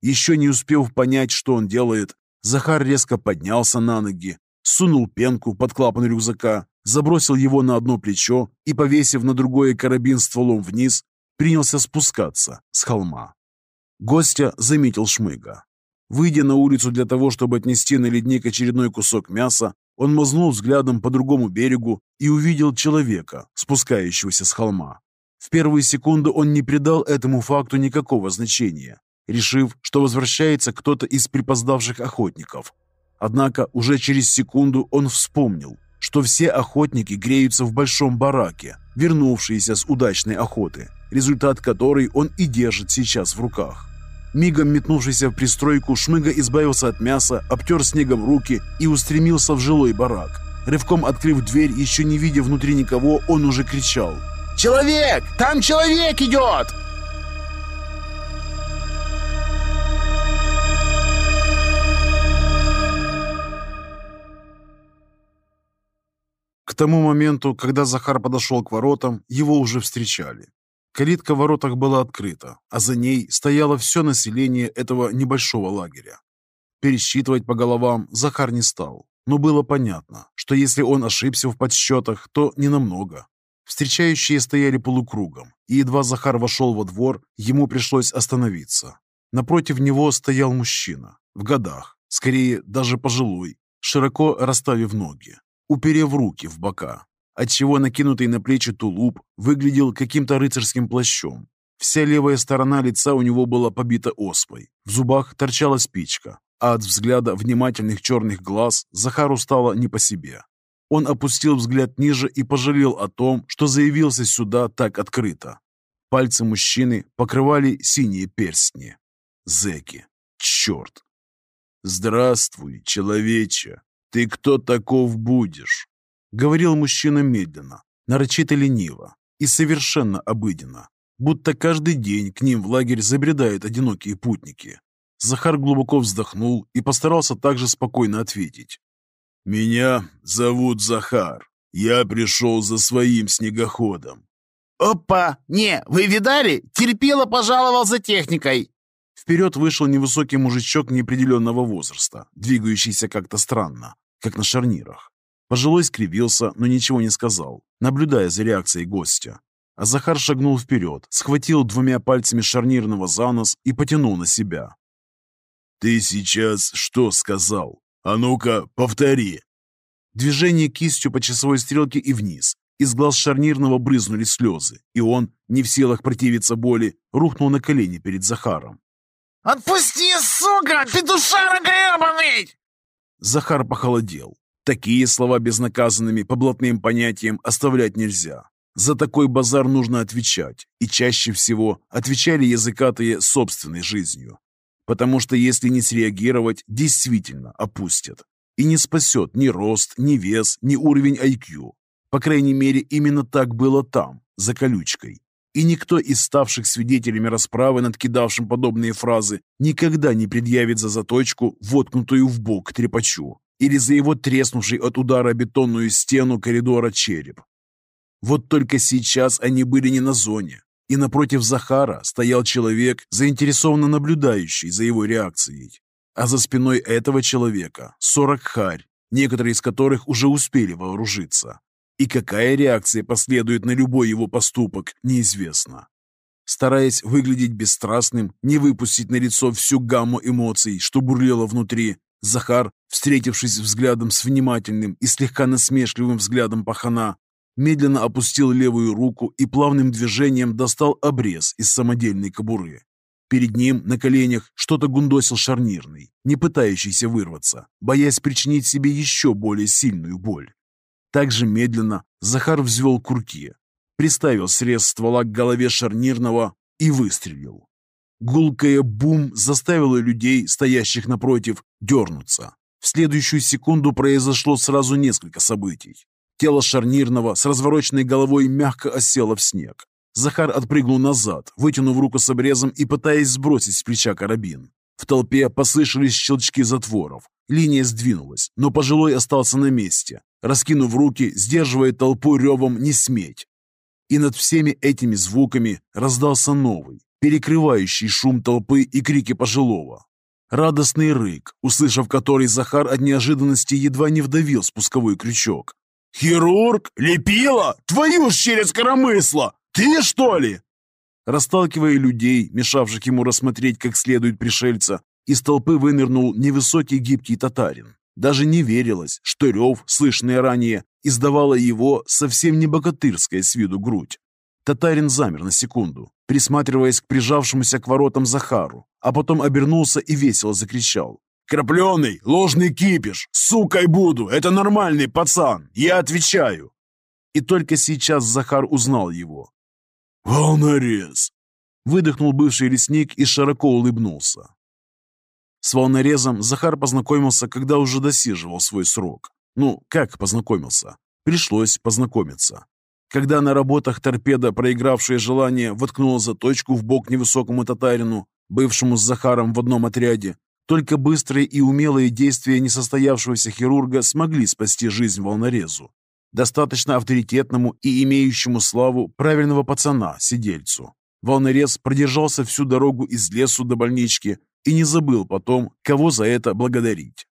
Еще не успев понять, что он делает, Захар резко поднялся на ноги, сунул пенку под клапан рюкзака, забросил его на одно плечо и, повесив на другое карабин стволом вниз, принялся спускаться с холма. Гостя заметил Шмыга. Выйдя на улицу для того, чтобы отнести на ледник очередной кусок мяса, он мазнул взглядом по другому берегу и увидел человека, спускающегося с холма. В первые секунды он не придал этому факту никакого значения, решив, что возвращается кто-то из припоздавших охотников. Однако уже через секунду он вспомнил, что все охотники греются в большом бараке, вернувшиеся с удачной охоты, результат которой он и держит сейчас в руках. Мигом метнувшийся в пристройку, Шмыга избавился от мяса, обтер снегом руки и устремился в жилой барак. Рывком открыв дверь, еще не видя внутри никого, он уже кричал. «Человек! Там человек идет!» К тому моменту, когда Захар подошел к воротам, его уже встречали. Калитка в воротах была открыта, а за ней стояло все население этого небольшого лагеря. Пересчитывать по головам Захар не стал, но было понятно, что если он ошибся в подсчетах, то ненамного. Встречающие стояли полукругом, и едва Захар вошел во двор, ему пришлось остановиться. Напротив него стоял мужчина, в годах, скорее даже пожилой, широко расставив ноги уперев руки в бока, отчего накинутый на плечи тулуп выглядел каким-то рыцарским плащом. Вся левая сторона лица у него была побита оспой, в зубах торчала спичка, а от взгляда внимательных черных глаз Захару стало не по себе. Он опустил взгляд ниже и пожалел о том, что заявился сюда так открыто. Пальцы мужчины покрывали синие перстни. Зеки. Черт! «Здравствуй, человече! Ты кто таков будешь?» Говорил мужчина медленно, нарочито лениво и совершенно обыденно, будто каждый день к ним в лагерь забредают одинокие путники. Захар глубоко вздохнул и постарался также спокойно ответить. «Меня зовут Захар. Я пришел за своим снегоходом». «Опа! Не, вы видали? Терпело пожаловал за техникой!» Вперед вышел невысокий мужичок неопределенного возраста, двигающийся как-то странно, как на шарнирах. Пожилой скривился, но ничего не сказал, наблюдая за реакцией гостя. А Захар шагнул вперед, схватил двумя пальцами шарнирного за нос и потянул на себя. «Ты сейчас что сказал? А ну-ка, повтори!» Движение кистью по часовой стрелке и вниз. Из глаз шарнирного брызнули слезы, и он, не в силах противиться боли, рухнул на колени перед Захаром. «Отпусти, сука, петушара гребаный!» Захар похолодел. Такие слова безнаказанными по блатным понятиям оставлять нельзя. За такой базар нужно отвечать, и чаще всего отвечали языкатые собственной жизнью. Потому что если не среагировать, действительно опустят. И не спасет ни рост, ни вес, ни уровень IQ. По крайней мере, именно так было там, за колючкой. И никто из ставших свидетелями расправы над кидавшим подобные фразы никогда не предъявит за заточку, воткнутую в бок трепачу, или за его треснувший от удара бетонную стену коридора череп. Вот только сейчас они были не на зоне, и напротив Захара стоял человек, заинтересованно наблюдающий за его реакцией. А за спиной этого человека сорок харь, некоторые из которых уже успели вооружиться. И какая реакция последует на любой его поступок, неизвестно. Стараясь выглядеть бесстрастным, не выпустить на лицо всю гамму эмоций, что бурлило внутри, Захар, встретившись взглядом с внимательным и слегка насмешливым взглядом пахана, медленно опустил левую руку и плавным движением достал обрез из самодельной кобуры. Перед ним на коленях что-то гундосил шарнирный, не пытающийся вырваться, боясь причинить себе еще более сильную боль. Также медленно Захар взвел курки, приставил срез ствола к голове шарнирного и выстрелил. Гулкая бум заставила людей, стоящих напротив, дернуться. В следующую секунду произошло сразу несколько событий. Тело шарнирного с развороченной головой мягко осело в снег. Захар отпрыгнул назад, вытянув руку с обрезом и пытаясь сбросить с плеча карабин. В толпе послышались щелчки затворов. Линия сдвинулась, но пожилой остался на месте, раскинув руки, сдерживая толпу ревом «не сметь». И над всеми этими звуками раздался новый, перекрывающий шум толпы и крики пожилого. Радостный рык, услышав который, Захар от неожиданности едва не вдавил спусковой крючок. «Хирург? Лепила? Твою ж через коромысла! Ты, что ли?» Расталкивая людей, мешавших ему рассмотреть как следует пришельца, из толпы вынырнул невысокий гибкий татарин. Даже не верилось, что рев, слышный ранее, издавала его совсем не богатырская с виду грудь. Татарин замер на секунду, присматриваясь к прижавшемуся к воротам Захару, а потом обернулся и весело закричал. «Крапленый, ложный кипиш! Сукой буду! Это нормальный пацан! Я отвечаю!» И только сейчас Захар узнал его. «Волнорез!» Выдохнул бывший лесник и широко улыбнулся. С волнорезом Захар познакомился, когда уже досиживал свой срок. Ну, как познакомился? Пришлось познакомиться. Когда на работах торпеда, проигравшая желание, воткнула заточку в бок невысокому татарину, бывшему с Захаром в одном отряде, только быстрые и умелые действия несостоявшегося хирурга смогли спасти жизнь волнорезу. Достаточно авторитетному и имеющему славу правильного пацана, сидельцу. Волнорез продержался всю дорогу из лесу до больнички, и не забыл потом, кого за это благодарить.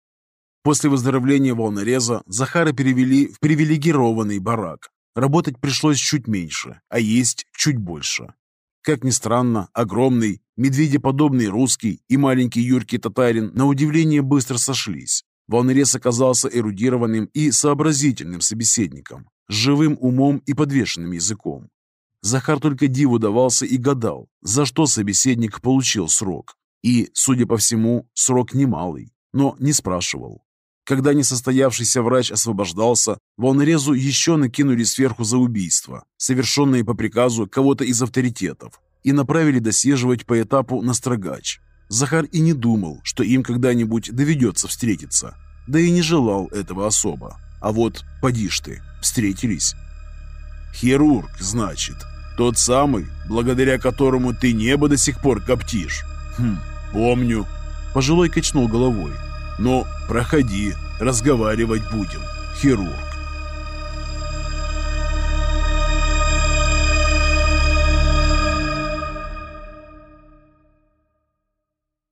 После выздоровления волнореза Захара перевели в привилегированный барак. Работать пришлось чуть меньше, а есть чуть больше. Как ни странно, огромный, медведеподобный русский и маленький юркий татарин на удивление быстро сошлись. Волнорез оказался эрудированным и сообразительным собеседником, с живым умом и подвешенным языком. Захар только диву давался и гадал, за что собеседник получил срок. И, судя по всему, срок немалый, но не спрашивал. Когда несостоявшийся врач освобождался, волнорезу еще накинули сверху за убийство, совершенное по приказу кого-то из авторитетов, и направили досиживать по этапу на строгач. Захар и не думал, что им когда-нибудь доведется встретиться, да и не желал этого особо. А вот, поди ж ты, встретились. «Хирург, значит, тот самый, благодаря которому ты небо до сих пор коптишь?» «Хм, помню». Пожилой качнул головой. «Ну, проходи, разговаривать будем, хирург».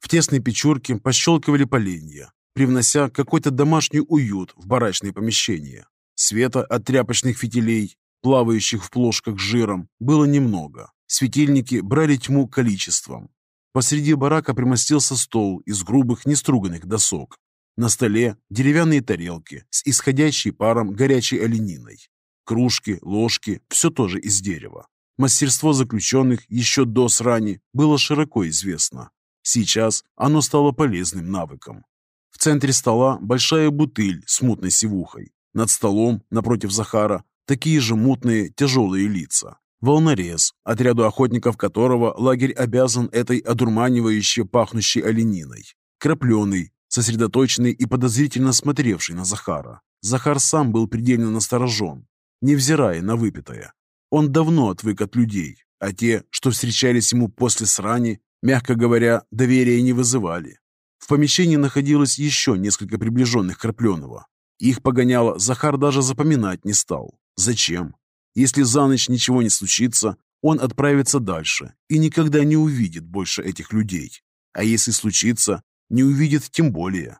В тесной печурке пощелкивали поленья, привнося какой-то домашний уют в барачные помещения. Света от тряпочных фитилей, плавающих в плошках с жиром, было немного. Светильники брали тьму количеством. Посреди барака примостился стол из грубых неструганных досок. На столе деревянные тарелки с исходящей паром горячей олениной. Кружки, ложки – все тоже из дерева. Мастерство заключенных еще до срани было широко известно. Сейчас оно стало полезным навыком. В центре стола большая бутыль с мутной сивухой. Над столом, напротив Захара, такие же мутные, тяжелые лица. Волнорез, отряду охотников которого лагерь обязан этой одурманивающей пахнущей олениной. Крапленый, сосредоточенный и подозрительно смотревший на Захара. Захар сам был предельно насторожен, невзирая на выпитое. Он давно отвык от людей, а те, что встречались ему после срани, мягко говоря, доверия не вызывали. В помещении находилось еще несколько приближенных Крапленова. Их погоняло Захар даже запоминать не стал. Зачем? Если за ночь ничего не случится, он отправится дальше и никогда не увидит больше этих людей. А если случится, не увидит тем более.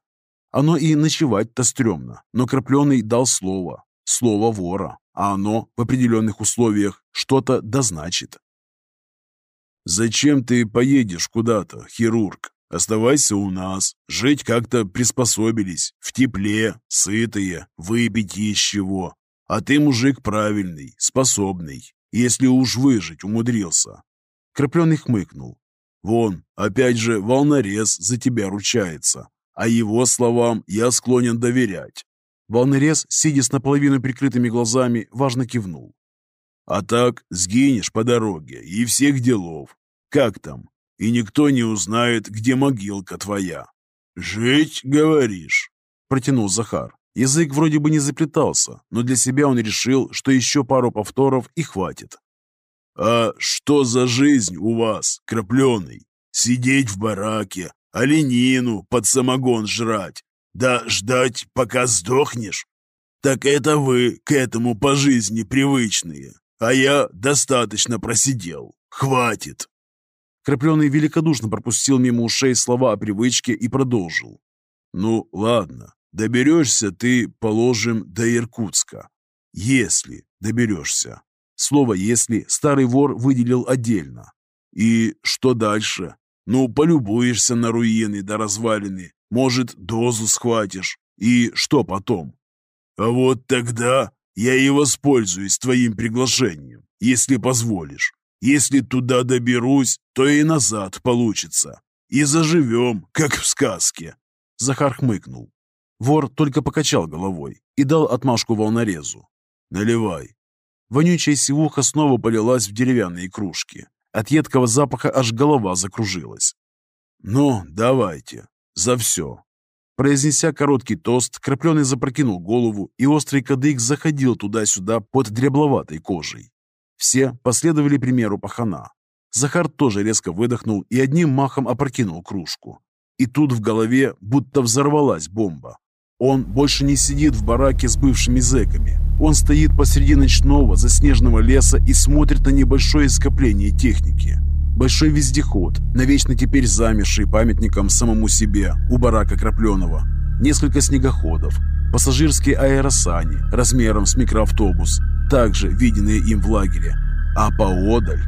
Оно и ночевать-то стрёмно, но Крапленый дал слово, слово вора, а оно в определенных условиях что-то дозначит. «Зачем ты поедешь куда-то, хирург? Оставайся у нас. Жить как-то приспособились. В тепле, сытые, выпить из чего. А ты мужик правильный, способный, если уж выжить умудрился». Крапленый хмыкнул. «Вон, опять же, волнорез за тебя ручается, а его словам я склонен доверять». Волнорез, сидя с наполовину прикрытыми глазами, важно кивнул. А так сгинешь по дороге и всех делов. Как там? И никто не узнает, где могилка твоя. Жить, говоришь?» Протянул Захар. Язык вроде бы не заплетался, но для себя он решил, что еще пару повторов и хватит. «А что за жизнь у вас, крапленый? Сидеть в бараке, оленину под самогон жрать, да ждать, пока сдохнешь? Так это вы к этому по жизни привычные. А я достаточно просидел. Хватит!» Крапленый великодушно пропустил мимо ушей слова о привычке и продолжил. «Ну, ладно, доберешься ты, положим, до Иркутска. Если доберешься». Слово «если» старый вор выделил отдельно. «И что дальше? Ну, полюбуешься на руины да развалины, может, дозу схватишь. И что потом? А вот тогда я и воспользуюсь твоим приглашением, если позволишь. Если туда доберусь, то и назад получится. И заживем, как в сказке». Захар хмыкнул. Вор только покачал головой и дал отмашку волнорезу. «Наливай». Вонючая сивуха снова полилась в деревянные кружки. От едкого запаха аж голова закружилась. «Ну, давайте. За все. Произнеся короткий тост, Крапленый запрокинул голову, и острый кадык заходил туда-сюда под дребловатой кожей. Все последовали примеру пахана. Захар тоже резко выдохнул и одним махом опрокинул кружку. И тут в голове будто взорвалась бомба. Он больше не сидит в бараке с бывшими зэками. Он стоит посреди ночного заснеженного леса и смотрит на небольшое скопление техники. Большой вездеход, навечно теперь замерший памятником самому себе у барака Крапленова. Несколько снегоходов, пассажирские аэросани размером с микроавтобус, также виденные им в лагере. А поодаль,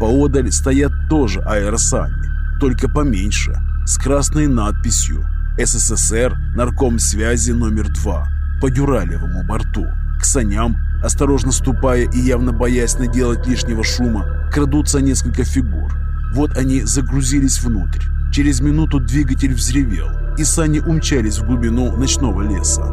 поодаль стоят тоже аэросани, только поменьше, с красной надписью «СССР, нарком связи номер 2» по дюралевому борту. К саням, осторожно ступая и явно боясь наделать лишнего шума, крадутся несколько фигур. Вот они загрузились внутрь. Через минуту двигатель взревел, и сани умчались в глубину ночного леса.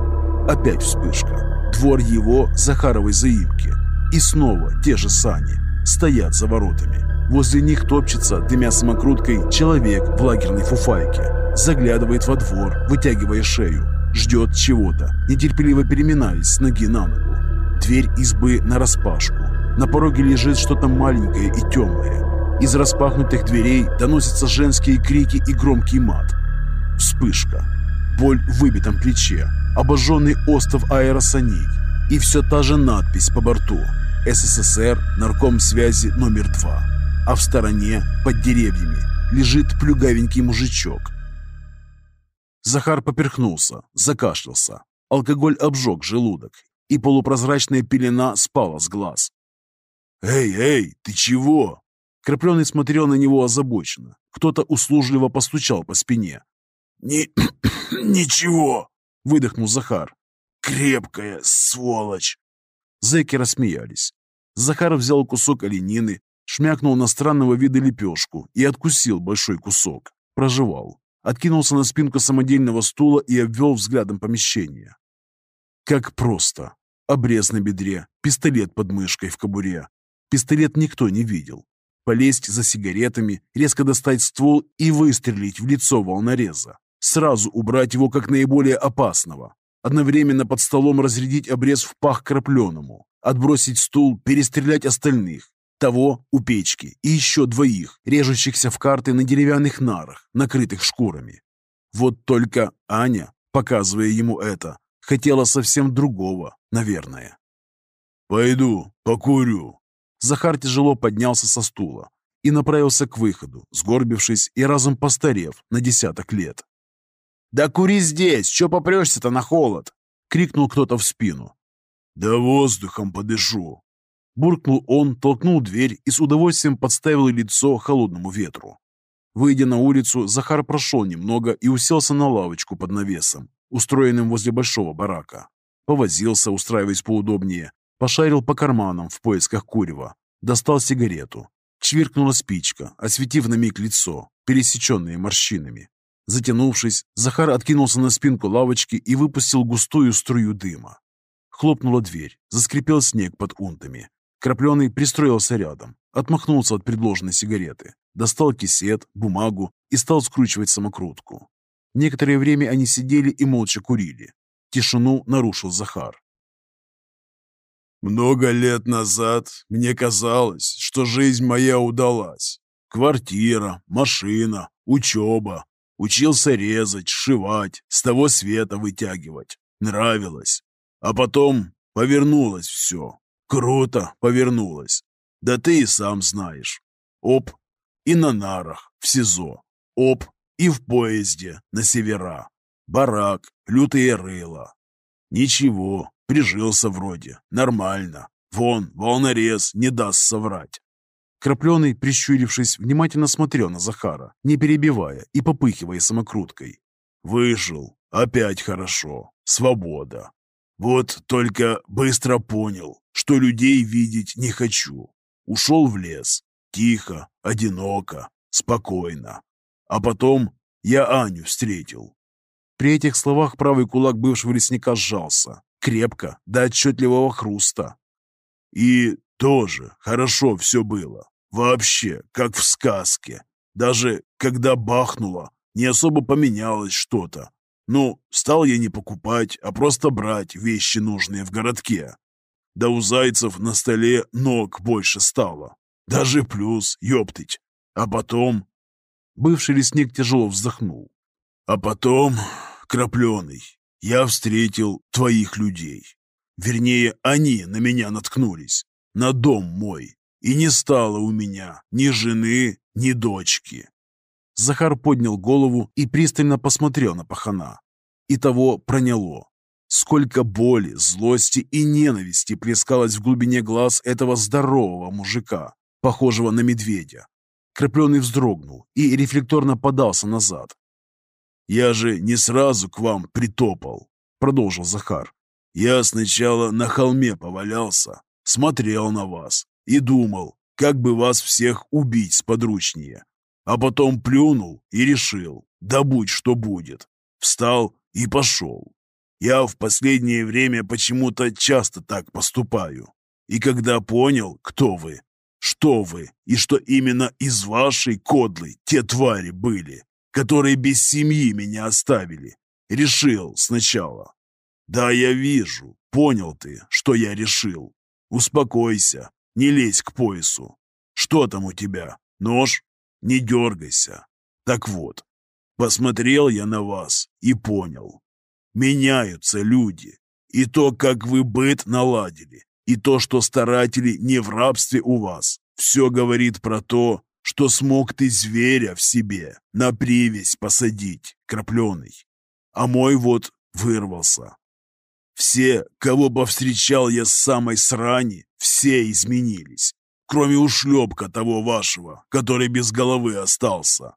Опять вспышка. Двор его Захаровой заимки. И снова те же сани. Стоят за воротами. Возле них топчется, дымя самокруткой, человек в лагерной фуфайке. Заглядывает во двор, вытягивая шею. Ждет чего-то, нетерпеливо переминаясь с ноги на ногу. Дверь избы нараспашку. На пороге лежит что-то маленькое и темное. Из распахнутых дверей доносятся женские крики и громкий мат. Вспышка. Боль в выбитом плече. Обожженный остров аэросоник. И все та же надпись по борту. СССР, нарком связи номер два. А в стороне, под деревьями, лежит плюгавенький мужичок. Захар поперхнулся, закашлялся. Алкоголь обжег желудок, и полупрозрачная пелена спала с глаз. «Эй, эй, ты чего?» Крапленый смотрел на него озабоченно. Кто-то услужливо постучал по спине. «Ни... ничего!» — выдохнул Захар. «Крепкая сволочь!» Зэки рассмеялись. Захар взял кусок оленины, шмякнул на странного вида лепешку и откусил большой кусок. Прожевал. Откинулся на спинку самодельного стула и обвел взглядом помещение. Как просто. Обрез на бедре, пистолет под мышкой в кобуре. Пистолет никто не видел. Полезть за сигаретами, резко достать ствол и выстрелить в лицо волнореза. Сразу убрать его как наиболее опасного. Одновременно под столом разрядить обрез в пах крапленому. Отбросить стул, перестрелять остальных. Того у печки и еще двоих, режущихся в карты на деревянных нарах, накрытых шкурами. Вот только Аня, показывая ему это, хотела совсем другого, наверное. «Пойду, покурю». Захар тяжело поднялся со стула и направился к выходу, сгорбившись и разом постарев на десяток лет. «Да кури здесь! Че попрешься-то на холод?» — крикнул кто-то в спину. «Да воздухом подышу!» Буркнул он, толкнул дверь и с удовольствием подставил лицо холодному ветру. Выйдя на улицу, Захар прошел немного и уселся на лавочку под навесом, устроенным возле большого барака. Повозился, устраиваясь поудобнее, пошарил по карманам в поисках курева, достал сигарету. Чвиркнула спичка, осветив на миг лицо, пересеченное морщинами. Затянувшись, Захар откинулся на спинку лавочки и выпустил густую струю дыма. Хлопнула дверь, заскрипел снег под унтами. Крапленый пристроился рядом, отмахнулся от предложенной сигареты, достал кисет, бумагу и стал скручивать самокрутку. Некоторое время они сидели и молча курили. Тишину нарушил Захар. «Много лет назад мне казалось, что жизнь моя удалась. Квартира, машина, учеба, Учился резать, сшивать, с того света вытягивать. Нравилось. А потом повернулось все. Круто повернулось. Да ты и сам знаешь. Оп, и на нарах, в СИЗО. Оп, и в поезде, на севера. Барак, лютые рыла. Ничего, прижился вроде, нормально. Вон, волнорез не даст соврать. Крапленый, прищурившись, внимательно смотрел на Захара, не перебивая и попыхивая самокруткой. «Вышел. Опять хорошо. Свобода. Вот только быстро понял, что людей видеть не хочу. Ушел в лес. Тихо, одиноко, спокойно. А потом я Аню встретил». При этих словах правый кулак бывшего лесника сжался. Крепко, до отчетливого хруста. «И тоже хорошо все было. Вообще, как в сказке. Даже когда бахнуло, не особо поменялось что-то. Ну, стал я не покупать, а просто брать вещи нужные в городке. Да у зайцев на столе ног больше стало. Даже плюс, ёптыть. А потом... Бывший лесник тяжело вздохнул. А потом, крапленый, я встретил твоих людей. Вернее, они на меня наткнулись. На дом мой. И не стало у меня ни жены, ни дочки. Захар поднял голову и пристально посмотрел на пахана. И того проняло. Сколько боли, злости и ненависти плескалось в глубине глаз этого здорового мужика, похожего на медведя. Крепленный вздрогнул и рефлекторно подался назад. «Я же не сразу к вам притопал», — продолжил Захар. «Я сначала на холме повалялся, смотрел на вас, и думал, как бы вас всех убить сподручнее. А потом плюнул и решил, да будь что будет. Встал и пошел. Я в последнее время почему-то часто так поступаю. И когда понял, кто вы, Что вы, и что именно из вашей кодлы те твари были, которые без семьи меня оставили? Решил сначала. Да, я вижу, понял ты, что я решил. Успокойся, не лезь к поясу. Что там у тебя? Нож? Не дергайся. Так вот, посмотрел я на вас и понял. Меняются люди. И то, как вы быт наладили, и то, что старатели не в рабстве у вас, все говорит про то, что смог ты зверя в себе на привязь посадить, крапленый. А мой вот вырвался. Все, кого повстречал я с самой срани, все изменились, кроме ушлепка того вашего, который без головы остался.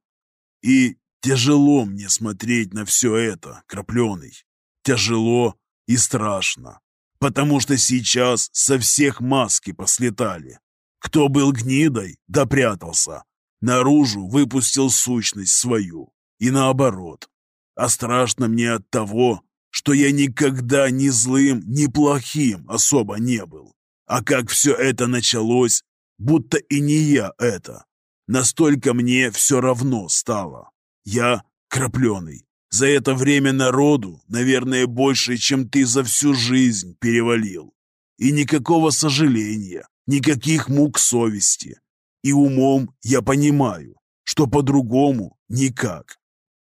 И тяжело мне смотреть на все это, крапленый. Тяжело и страшно потому что сейчас со всех маски послетали. Кто был гнидой, допрятался, наружу выпустил сущность свою, и наоборот. А страшно мне от того, что я никогда ни злым, ни плохим особо не был. А как все это началось, будто и не я это. Настолько мне все равно стало. Я крапленый, за это время народу, наверное, больше, чем ты за всю жизнь перевалил. И никакого сожаления, никаких мук совести. И умом я понимаю, что по-другому никак.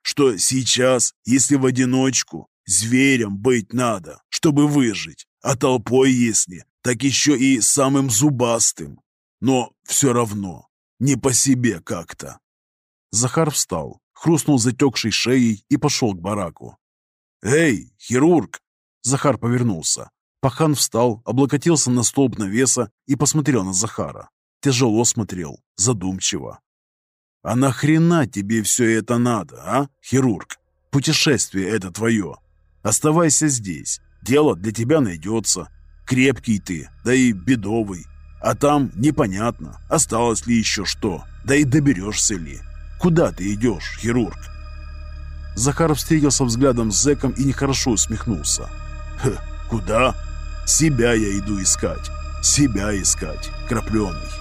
Что сейчас, если в одиночку, зверем быть надо, чтобы выжить, а толпой, если, так еще и самым зубастым. Но все равно, не по себе как-то. Захар встал, хрустнул затекшей шеей и пошел к бараку. «Эй, хирург!» Захар повернулся. Пахан встал, облокотился на столб навеса и посмотрел на Захара. Тяжело смотрел, задумчиво. «А нахрена тебе все это надо, а, хирург? Путешествие это твое. Оставайся здесь, дело для тебя найдется. Крепкий ты, да и бедовый. А там непонятно, осталось ли еще что, да и доберешься ли. Куда ты идешь, хирург?» Захаров встретился взглядом с зэком и нехорошо усмехнулся. «Хе, куда? Себя я иду искать. Себя искать, крапленый».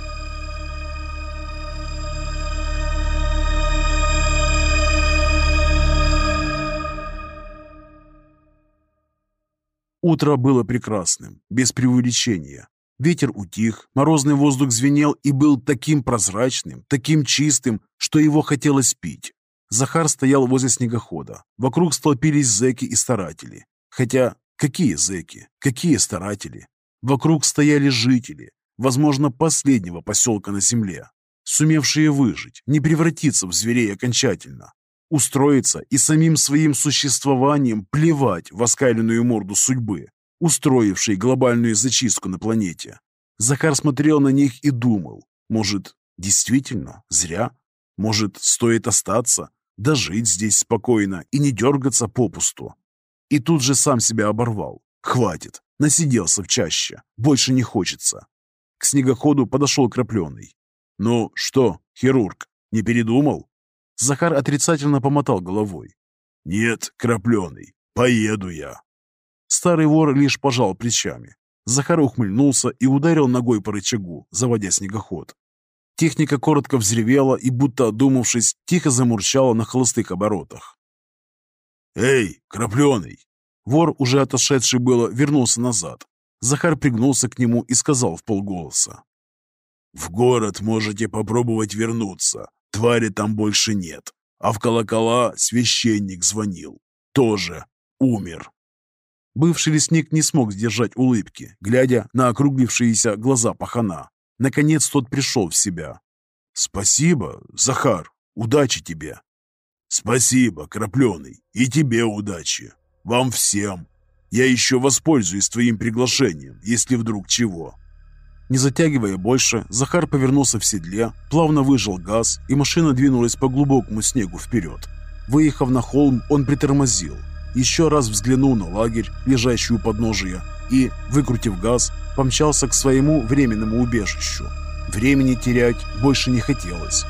Утро было прекрасным, без преувеличения. Ветер утих, морозный воздух звенел и был таким прозрачным, таким чистым, что его хотелось пить. Захар стоял возле снегохода. Вокруг столпились зэки и старатели. Хотя, какие зэки? Какие старатели? Вокруг стояли жители, возможно, последнего поселка на земле, сумевшие выжить, не превратиться в зверей окончательно, устроиться и самим своим существованием плевать в оскаленную морду судьбы, устроивший глобальную зачистку на планете. Захар смотрел на них и думал, может, действительно, зря? Может, стоит остаться, дожить здесь спокойно и не дергаться попусту? И тут же сам себя оборвал. Хватит, насиделся в чаще, больше не хочется. К снегоходу подошел крапленый. «Ну что, хирург, не передумал?» Захар отрицательно помотал головой. «Нет, крапленый, поеду я». Старый вор лишь пожал плечами. Захар ухмыльнулся и ударил ногой по рычагу, заводя снегоход. Техника коротко взревела и, будто одумавшись, тихо замурчала на холостых оборотах. «Эй, крапленый!» Вор, уже отошедший было, вернулся назад. Захар пригнулся к нему и сказал в полголоса. «В город можете попробовать вернуться. Твари там больше нет. А в колокола священник звонил. Тоже умер». Бывший лесник не смог сдержать улыбки, глядя на округлившиеся глаза пахана. Наконец тот пришел в себя. «Спасибо, Захар. Удачи тебе!» «Спасибо, Крапленый. И тебе удачи. Вам всем. Я еще воспользуюсь твоим приглашением, если вдруг чего». Не затягивая больше, Захар повернулся в седле, плавно выжал газ, и машина двинулась по глубокому снегу вперед. Выехав на холм, он притормозил, еще раз взглянул на лагерь, лежащий у подножия, и, выкрутив газ, помчался к своему временному убежищу. Времени терять больше не хотелось.